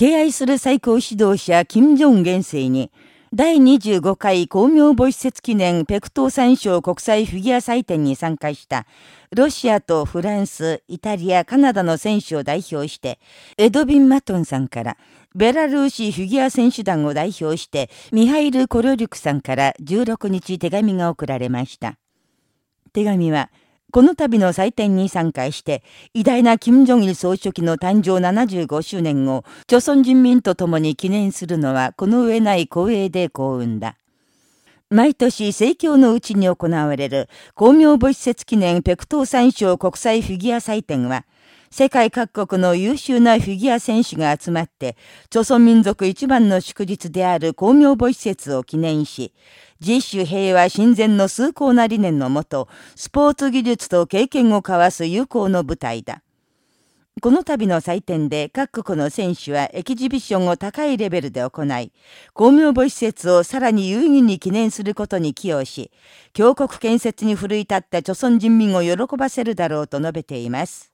敬愛する最高指導者、金正恩元帥に、第25回公明母施設記念ペクトー三賞国際フィギュア祭典に参加したロシアとフランス、イタリア、カナダの選手を代表して、エドビン・マトンさんから、ベラルーシフィギュア選手団を代表して、ミハイル・コロリュクさんから16日手紙が送られました。手紙は、この度の祭典に参加して、偉大な金正日総書記の誕生75周年を、朝鮮人民と共に記念するのは、この上ない光栄で幸運だ。毎年盛況のうちに行われる公明母施設記念ペクトー三賞国際フィギュア祭典は、世界各国の優秀なフィギュア選手が集まって、朝鮮民族一番の祝日である公明母施設を記念し、自主平和親善の崇高な理念のもと、スポーツ技術と経験を交わす友好の舞台だ。この度の祭典で各国の選手はエキジビションを高いレベルで行い、公明母施設をさらに有意義に記念することに寄与し、強国建設に奮い立った朝鮮人民を喜ばせるだろうと述べています。